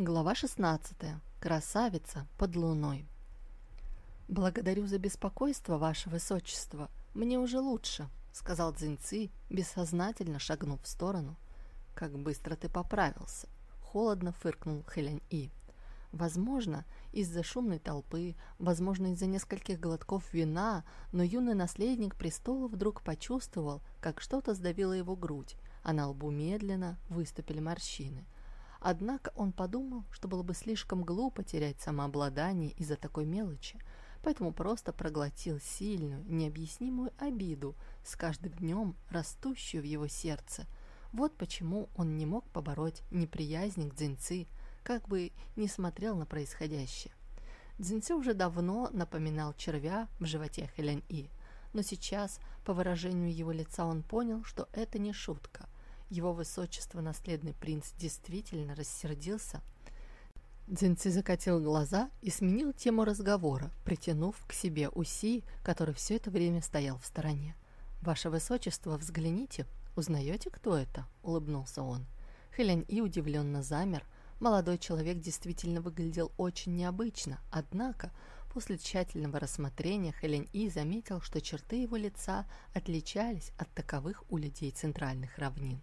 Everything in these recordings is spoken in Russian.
Глава 16. Красавица под луной. «Благодарю за беспокойство, ваше высочество. Мне уже лучше», — сказал Цзиньци, бессознательно шагнув в сторону. «Как быстро ты поправился!» — холодно фыркнул Хэлянь-И. Возможно, из-за шумной толпы, возможно, из-за нескольких глотков вина, но юный наследник престола вдруг почувствовал, как что-то сдавило его грудь, а на лбу медленно выступили морщины — Однако он подумал, что было бы слишком глупо терять самообладание из-за такой мелочи, поэтому просто проглотил сильную, необъяснимую обиду, с каждым днем растущую в его сердце. Вот почему он не мог побороть неприязнь к Дзиньци, как бы не смотрел на происходящее. Дзиньци уже давно напоминал червя в животе Хэлянь-И, но сейчас, по выражению его лица, он понял, что это не шутка – его высочество наследный принц действительно рассердился. Дзинци закатил глаза и сменил тему разговора, притянув к себе Уси, который все это время стоял в стороне. «Ваше высочество, взгляните, узнаете, кто это?» — улыбнулся он. Хэлянь И удивленно замер. Молодой человек действительно выглядел очень необычно, однако после тщательного рассмотрения Хэлянь И заметил, что черты его лица отличались от таковых у людей центральных равнин.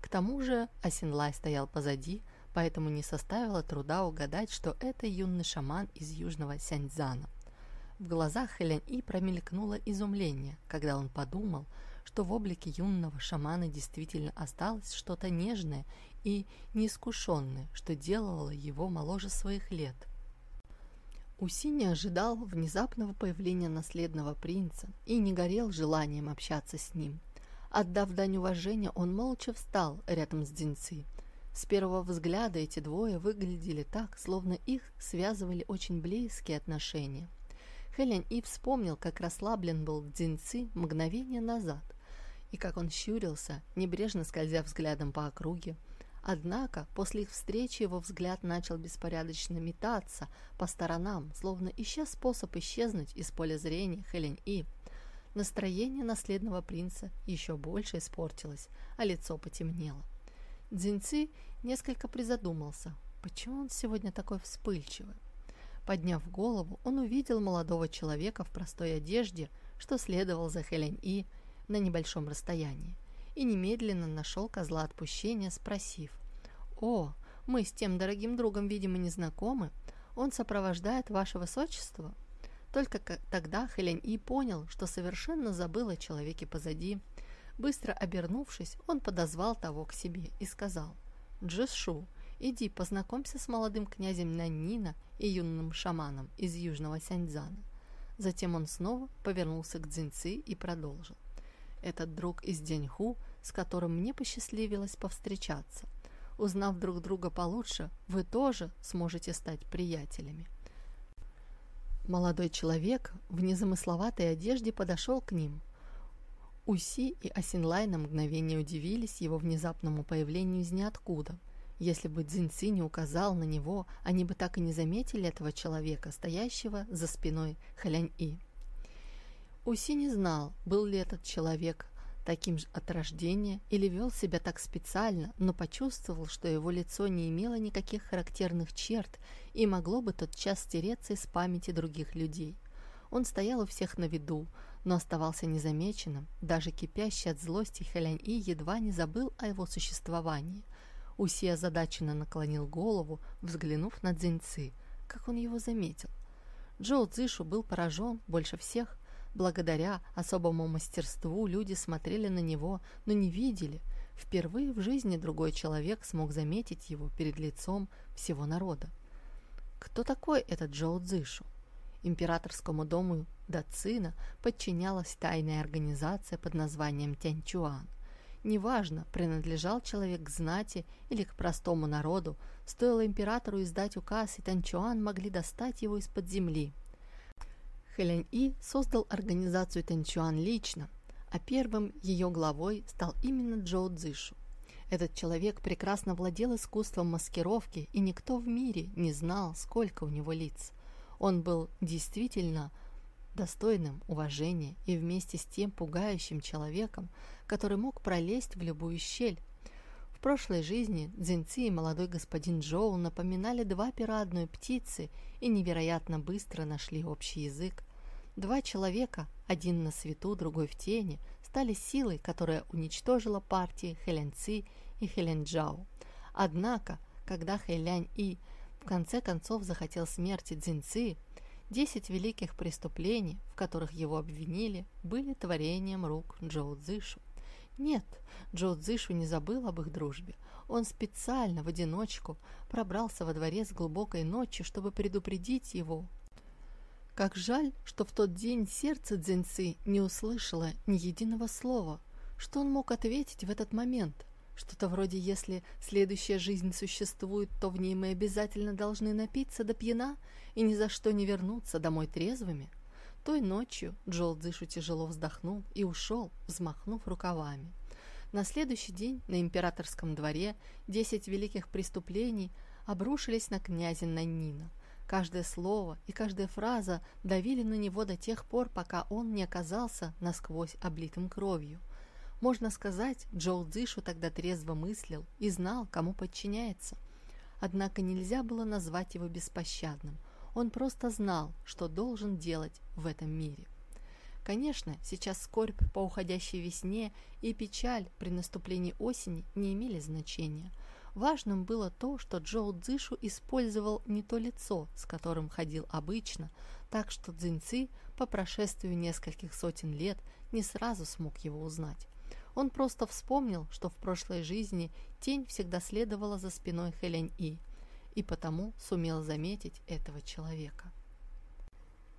К тому же Асинлай стоял позади, поэтому не составило труда угадать, что это юный шаман из южного Сяньцзана. В глазах Хэлянь И промелькнуло изумление, когда он подумал, что в облике юного шамана действительно осталось что-то нежное и неискушенное, что делало его моложе своих лет. Уси не ожидал внезапного появления наследного принца и не горел желанием общаться с ним – Отдав дань уважения, он молча встал рядом с Дзиньци. С первого взгляда эти двое выглядели так, словно их связывали очень близкие отношения. Хэлянь И вспомнил, как расслаблен был Дзиньци мгновение назад, и как он щурился, небрежно скользя взглядом по округе. Однако после их встречи его взгляд начал беспорядочно метаться по сторонам, словно ища способ исчезнуть из поля зрения Хэлянь И. Настроение наследного принца еще больше испортилось, а лицо потемнело. Дзиньци несколько призадумался, почему он сегодня такой вспыльчивый. Подняв голову, он увидел молодого человека в простой одежде, что следовал за Хэлянь И на небольшом расстоянии, и немедленно нашел козла отпущения, спросив, «О, мы с тем дорогим другом, видимо, не знакомы. Он сопровождает ваше высочество?» Только тогда Хэлянь И понял, что совершенно забыл о человеке позади. Быстро обернувшись, он подозвал того к себе и сказал, «Джишу, иди познакомься с молодым князем Наннина и юным шаманом из Южного Сяньцзана». Затем он снова повернулся к Цзиньци и продолжил. «Этот друг из Деньху, с которым мне посчастливилось повстречаться. Узнав друг друга получше, вы тоже сможете стать приятелями». Молодой человек в незамысловатой одежде подошел к ним. Уси и Асинлай на мгновение удивились его внезапному появлению из ниоткуда. Если бы Цзиньци не указал на него, они бы так и не заметили этого человека, стоящего за спиной Халянь-И. Уси не знал, был ли этот человек таким же от рождения или вел себя так специально, но почувствовал, что его лицо не имело никаких характерных черт и могло бы тотчас стереться из памяти других людей. Он стоял у всех на виду, но оставался незамеченным, даже кипящий от злости Хэлянь-И едва не забыл о его существовании. Уси озадаченно наклонил голову, взглянув на Цзиньцы, как он его заметил. Джоу Цзишу был поражен больше всех, Благодаря особому мастерству люди смотрели на него, но не видели. Впервые в жизни другой человек смог заметить его перед лицом всего народа. Кто такой этот Джоу Цзышу? Императорскому дому Дацина подчинялась тайная организация под названием Тяньчуан. Неважно, принадлежал человек к знати или к простому народу, стоило императору издать указ, и Танчуан могли достать его из-под земли. Хэлянь И создал организацию Тэнчуан лично, а первым ее главой стал именно Джоу Цзышу. Этот человек прекрасно владел искусством маскировки, и никто в мире не знал, сколько у него лиц. Он был действительно достойным уважения и вместе с тем пугающим человеком, который мог пролезть в любую щель. В прошлой жизни Дзинци и молодой господин Джоу напоминали два пера одной птицы и невероятно быстро нашли общий язык. Два человека, один на свету, другой в тени, стали силой, которая уничтожила партии Хэлянци и Хэлянджао. Однако, когда Хэлянь И в конце концов захотел смерти Цзиньци, десять великих преступлений, в которых его обвинили, были творением рук Джоу Цзышу. Нет, Джоу Цзышу не забыл об их дружбе. Он специально в одиночку пробрался во дворец глубокой ночи, чтобы предупредить его. Как жаль, что в тот день сердце Цзиньцы не услышало ни единого слова. Что он мог ответить в этот момент? Что-то вроде «если следующая жизнь существует, то в ней мы обязательно должны напиться до пьяна и ни за что не вернуться домой трезвыми». Той ночью Джол Дзышу тяжело вздохнул и ушел, взмахнув рукавами. На следующий день на императорском дворе десять великих преступлений обрушились на князя Наннина. Каждое слово и каждая фраза давили на него до тех пор, пока он не оказался насквозь облитым кровью. Можно сказать, Джоу Цзишу тогда трезво мыслил и знал, кому подчиняется. Однако нельзя было назвать его беспощадным. Он просто знал, что должен делать в этом мире. Конечно, сейчас скорбь по уходящей весне и печаль при наступлении осени не имели значения. Важным было то, что Джоу Цзишу использовал не то лицо, с которым ходил обычно, так что Цзиньци по прошествию нескольких сотен лет не сразу смог его узнать. Он просто вспомнил, что в прошлой жизни тень всегда следовала за спиной Хэлянь-И, и потому сумел заметить этого человека.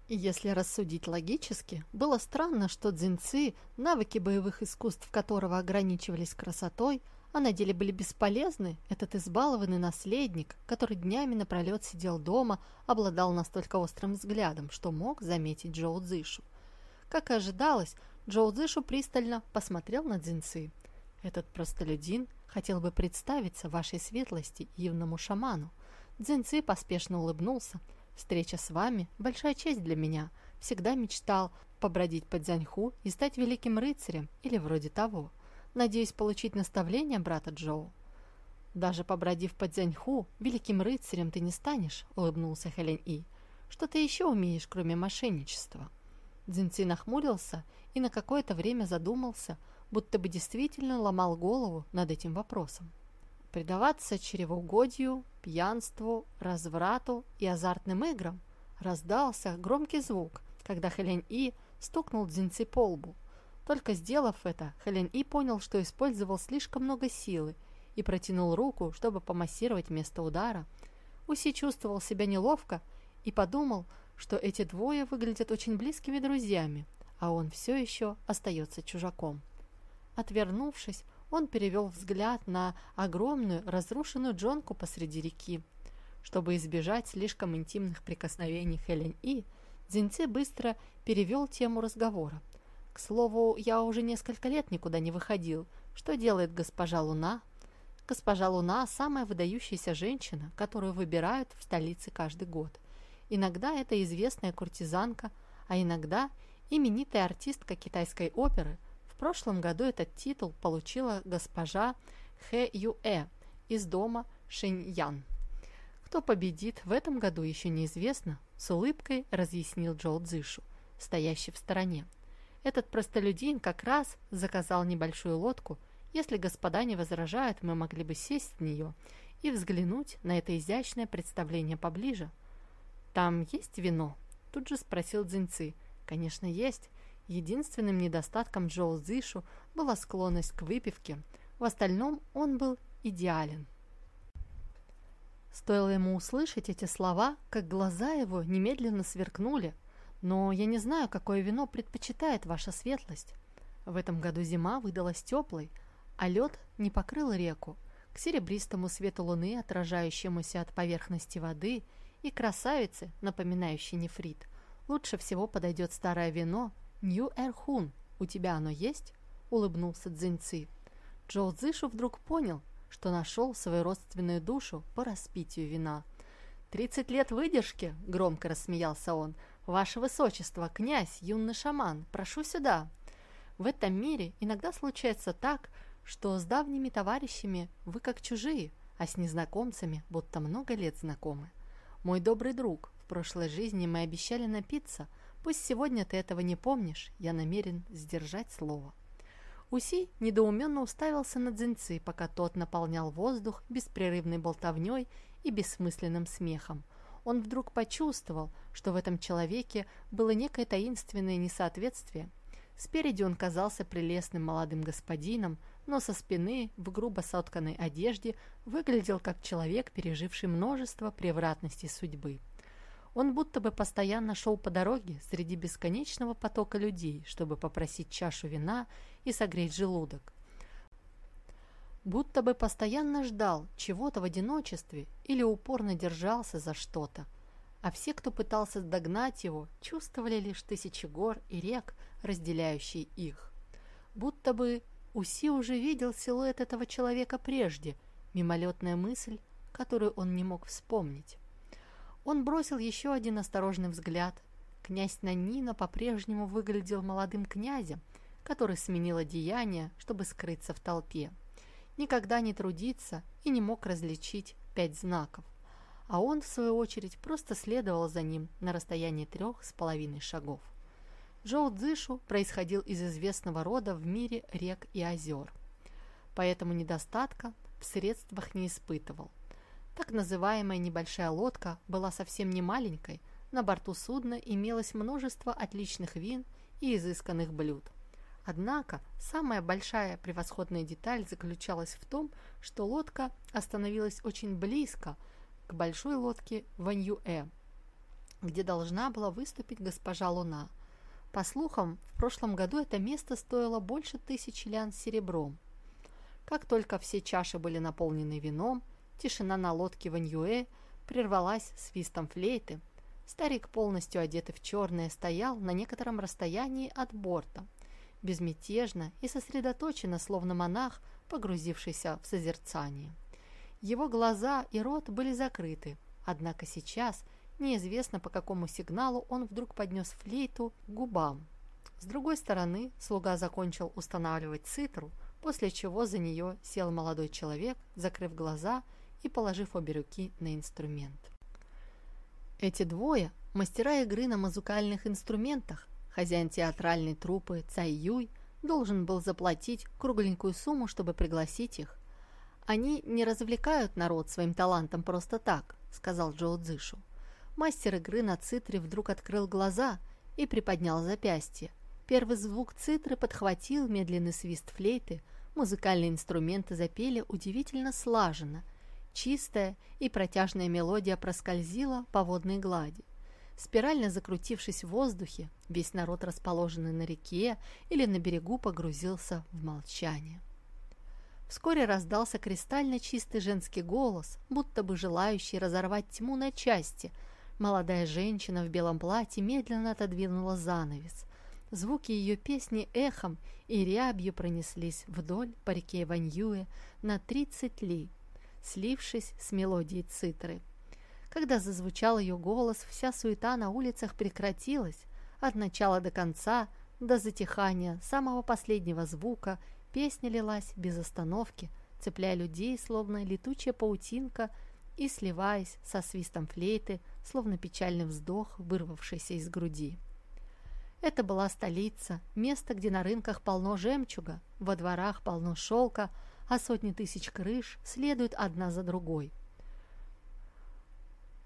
И если рассудить логически, было странно, что Цзиньцы, навыки боевых искусств которого ограничивались красотой, а на деле были бесполезны, этот избалованный наследник, который днями напролет сидел дома, обладал настолько острым взглядом, что мог заметить Джоу Цзишу. Как и ожидалось, Джоу Цзышу пристально посмотрел на Дзинцы. «Этот простолюдин хотел бы представиться вашей светлости юному шаману». Дзинцы поспешно улыбнулся. «Встреча с вами – большая честь для меня. Всегда мечтал побродить по Дзяньху и стать великим рыцарем или вроде того. Надеюсь получить наставление брата Джоу». «Даже побродив по Дзяньху, великим рыцарем ты не станешь», – улыбнулся Хэлен И. «Что ты еще умеешь, кроме мошенничества?» Дзинци нахмурился и на какое-то время задумался, будто бы действительно ломал голову над этим вопросом. Предаваться чревоугодию, пьянству, разврату и азартным играм раздался громкий звук, когда Хэлен И стукнул Дзинци по лбу. Только сделав это, Хэлен И понял, что использовал слишком много силы и протянул руку, чтобы помассировать место удара. Уси чувствовал себя неловко и подумал, что эти двое выглядят очень близкими друзьями, а он все еще остается чужаком. Отвернувшись, он перевел взгляд на огромную разрушенную джонку посреди реки. Чтобы избежать слишком интимных прикосновений Хелен И, Дзиньци быстро перевел тему разговора. «К слову, я уже несколько лет никуда не выходил. Что делает госпожа Луна?» Госпожа Луна – самая выдающаяся женщина, которую выбирают в столице каждый год. Иногда это известная куртизанка, а иногда именитая артистка китайской оперы. Прошлом году этот титул получила госпожа Хэ Юэ из дома Шиньян. Кто победит в этом году еще неизвестно, с улыбкой разъяснил Джоу Цзышу, стоящий в стороне. Этот простолюдин как раз заказал небольшую лодку. Если господа не возражают, мы могли бы сесть в нее и взглянуть на это изящное представление поближе. «Там есть вино?» – тут же спросил Дзиньцы – Конечно, есть. Единственным недостатком Джоу Зишу была склонность к выпивке. В остальном он был идеален. Стоило ему услышать эти слова, как глаза его немедленно сверкнули. Но я не знаю, какое вино предпочитает ваша светлость. В этом году зима выдалась теплой, а лед не покрыл реку. К серебристому свету луны, отражающемуся от поверхности воды, и красавице, напоминающей нефрит, Лучше всего подойдет старое вино Нью Эрхун. У тебя оно есть?» – улыбнулся Цзиньци. Джоу Цзышу вдруг понял, что нашел свою родственную душу по распитию вина. «Тридцать лет выдержки!» – громко рассмеялся он. «Ваше Высочество, князь, юный шаман, прошу сюда!» В этом мире иногда случается так, что с давними товарищами вы как чужие, а с незнакомцами будто много лет знакомы. Мой добрый друг, в прошлой жизни мы обещали напиться, пусть сегодня ты этого не помнишь, я намерен сдержать слово». Уси недоуменно уставился на дзинцы, пока тот наполнял воздух беспрерывной болтовней и бессмысленным смехом. Он вдруг почувствовал, что в этом человеке было некое таинственное несоответствие. Спереди он казался прелестным молодым господином, но со спины в грубо сотканной одежде выглядел как человек, переживший множество превратностей судьбы. Он будто бы постоянно шел по дороге среди бесконечного потока людей, чтобы попросить чашу вина и согреть желудок. Будто бы постоянно ждал чего-то в одиночестве или упорно держался за что-то. А все, кто пытался догнать его, чувствовали лишь тысячи гор и рек, разделяющие их. Будто бы Уси уже видел силуэт этого человека прежде, мимолетная мысль, которую он не мог вспомнить. Он бросил еще один осторожный взгляд. Князь Нанина по-прежнему выглядел молодым князем, который сменил одеяние, чтобы скрыться в толпе. Никогда не трудиться и не мог различить пять знаков. А он, в свою очередь, просто следовал за ним на расстоянии трех с половиной шагов. Джоу Цзышу происходил из известного рода в мире рек и озер. Поэтому недостатка в средствах не испытывал. Так называемая небольшая лодка была совсем не маленькой, на борту судна имелось множество отличных вин и изысканных блюд. Однако самая большая превосходная деталь заключалась в том, что лодка остановилась очень близко к большой лодке Ваньюэ, где должна была выступить госпожа Луна. По слухам, в прошлом году это место стоило больше тысячи лян серебром. Как только все чаши были наполнены вином, Тишина на лодке Ваньюэ прервалась свистом флейты. Старик, полностью одетый в черное, стоял на некотором расстоянии от борта, безмятежно и сосредоточенно, словно монах, погрузившийся в созерцание. Его глаза и рот были закрыты, однако сейчас, неизвестно по какому сигналу, он вдруг поднес флейту к губам. С другой стороны, слуга закончил устанавливать цитру, после чего за нее сел молодой человек, закрыв глаза и положив обе руки на инструмент. Эти двое – мастера игры на музыкальных инструментах. Хозяин театральной труппы Цай Юй должен был заплатить кругленькую сумму, чтобы пригласить их. «Они не развлекают народ своим талантом просто так», – сказал Джоу Цзышу. Мастер игры на цитре вдруг открыл глаза и приподнял запястье. Первый звук цитры подхватил медленный свист флейты, музыкальные инструменты запели удивительно слаженно, Чистая и протяжная мелодия проскользила по водной глади. Спирально закрутившись в воздухе, весь народ, расположенный на реке или на берегу, погрузился в молчание. Вскоре раздался кристально чистый женский голос, будто бы желающий разорвать тьму на части. Молодая женщина в белом платье медленно отодвинула занавес. Звуки ее песни эхом и рябью пронеслись вдоль по реке Ваньюэ на тридцать ли, слившись с мелодией цитры. Когда зазвучал ее голос, вся суета на улицах прекратилась. От начала до конца, до затихания самого последнего звука, песня лилась без остановки, цепляя людей, словно летучая паутинка, и сливаясь со свистом флейты, словно печальный вздох, вырвавшийся из груди. Это была столица, место, где на рынках полно жемчуга, во дворах полно шелка, а сотни тысяч крыш следуют одна за другой.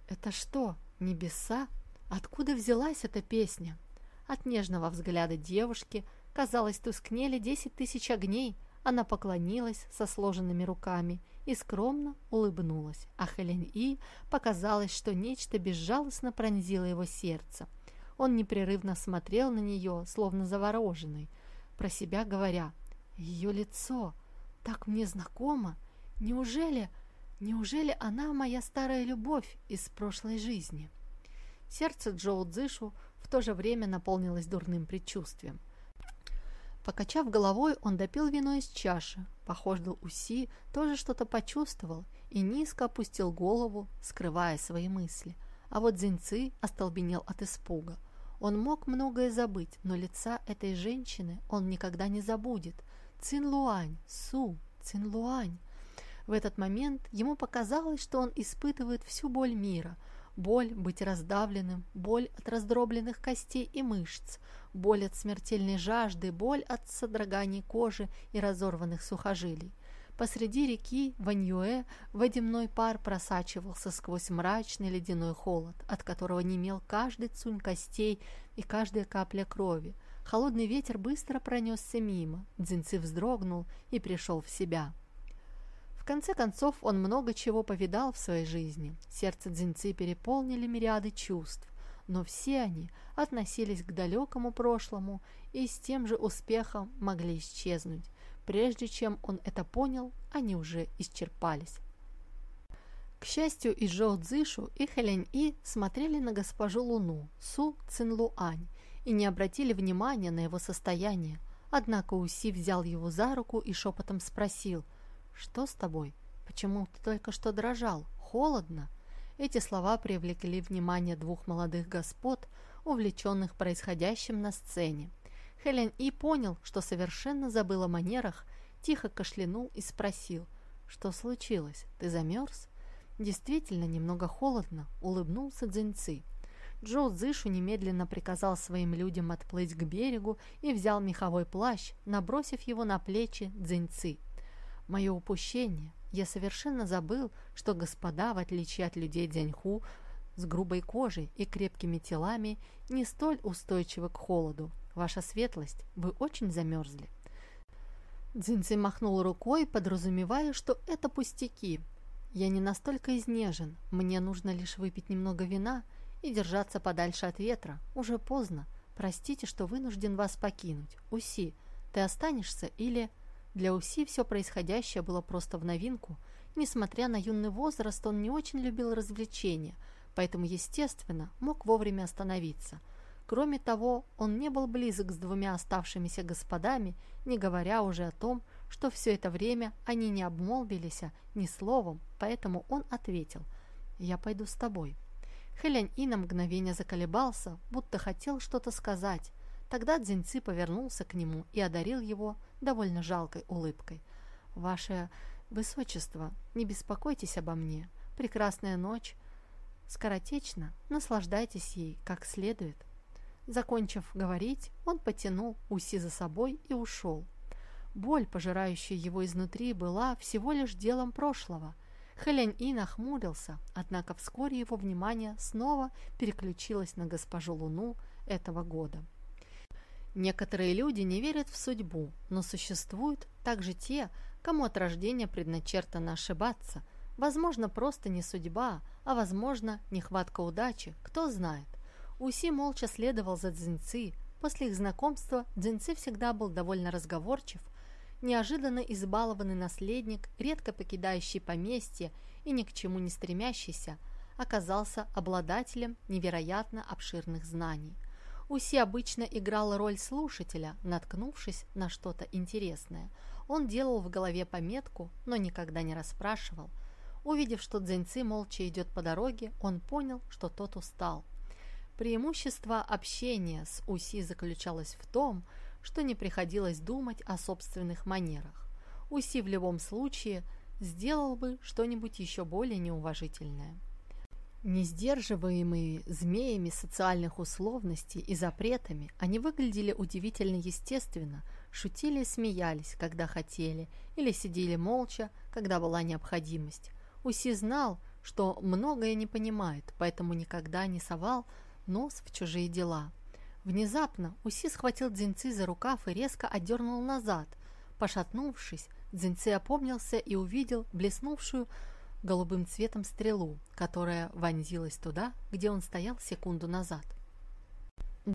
Это что, небеса? Откуда взялась эта песня? От нежного взгляда девушки, казалось, тускнели десять тысяч огней. Она поклонилась со сложенными руками и скромно улыбнулась, а Хелен И показалось, что нечто безжалостно пронзило его сердце. Он непрерывно смотрел на нее, словно завороженный, про себя говоря, «Ее лицо! Так мне знакома. Неужели, неужели она моя старая любовь из прошлой жизни? Сердце Джоу Цзышу в то же время наполнилось дурным предчувствием. Покачав головой, он допил вино из чаши. Похоже, Уси тоже что-то почувствовал и низко опустил голову, скрывая свои мысли. А вот Зинцы остолбенел от испуга. Он мог многое забыть, но лица этой женщины он никогда не забудет – Цинлуань, Су, Цинлуань. В этот момент ему показалось, что он испытывает всю боль мира. Боль быть раздавленным, боль от раздробленных костей и мышц, боль от смертельной жажды, боль от содроганий кожи и разорванных сухожилий. Посреди реки Ваньюэ водяной пар просачивался сквозь мрачный ледяной холод, от которого немел каждый цунь костей и каждая капля крови. Холодный ветер быстро пронесся мимо. Дзинцы вздрогнул и пришел в себя. В конце концов, он много чего повидал в своей жизни. Сердце Дзинцы переполнили мириады чувств, но все они относились к далекому прошлому и с тем же успехом могли исчезнуть. Прежде чем он это понял, они уже исчерпались. К счастью, и Джоу Цзышу, и Хэлянь И смотрели на госпожу Луну, Су Цинлуань, и не обратили внимания на его состояние. Однако Уси взял его за руку и шепотом спросил, «Что с тобой? Почему ты только что дрожал? Холодно?» Эти слова привлекли внимание двух молодых господ, увлеченных происходящим на сцене. Хелен И понял, что совершенно забыл о манерах, тихо кашлянул и спросил, «Что случилось? Ты замерз?» «Действительно, немного холодно», — улыбнулся Дзиньци. Джоу Цзышу немедленно приказал своим людям отплыть к берегу и взял меховой плащ, набросив его на плечи Дзиньци. «Мое упущение. Я совершенно забыл, что господа, в отличие от людей Дзяньху, с грубой кожей и крепкими телами, не столь устойчивы к холоду. Ваша светлость, вы очень замерзли». Дзинци махнул рукой, подразумевая, что это пустяки. «Я не настолько изнежен, мне нужно лишь выпить немного вина и держаться подальше от ветра. Уже поздно. Простите, что вынужден вас покинуть. Уси, ты останешься или...» Для Уси все происходящее было просто в новинку. Несмотря на юный возраст, он не очень любил развлечения, поэтому, естественно, мог вовремя остановиться – Кроме того, он не был близок с двумя оставшимися господами, не говоря уже о том, что все это время они не обмолвились ни словом, поэтому он ответил «Я пойду с тобой». Хэлянь И на мгновение заколебался, будто хотел что-то сказать. Тогда Дзиньци повернулся к нему и одарил его довольно жалкой улыбкой. «Ваше Высочество, не беспокойтесь обо мне. Прекрасная ночь. Скоротечно, наслаждайтесь ей как следует». Закончив говорить, он потянул Уси за собой и ушел. Боль, пожирающая его изнутри, была всего лишь делом прошлого. Хэлянь И нахмурился, однако вскоре его внимание снова переключилось на госпожу Луну этого года. Некоторые люди не верят в судьбу, но существуют также те, кому от рождения предначертано ошибаться. Возможно, просто не судьба, а возможно, нехватка удачи, кто знает. Уси молча следовал за Дзиньци. После их знакомства Дзиньци всегда был довольно разговорчив, неожиданно избалованный наследник, редко покидающий поместье и ни к чему не стремящийся, оказался обладателем невероятно обширных знаний. Уси обычно играл роль слушателя, наткнувшись на что-то интересное. Он делал в голове пометку, но никогда не расспрашивал. Увидев, что Дзиньци молча идет по дороге, он понял, что тот устал. Преимущество общения с Уси заключалось в том, что не приходилось думать о собственных манерах. Уси в любом случае сделал бы что-нибудь еще более неуважительное. Не сдерживаемые змеями социальных условностей и запретами, они выглядели удивительно естественно, шутили и смеялись, когда хотели, или сидели молча, когда была необходимость. Уси знал, что многое не понимает, поэтому никогда не совал нос в чужие дела. Внезапно Уси схватил Дзиньци за рукав и резко отдернул назад. Пошатнувшись, Дзиньци опомнился и увидел блеснувшую голубым цветом стрелу, которая вонзилась туда, где он стоял секунду назад.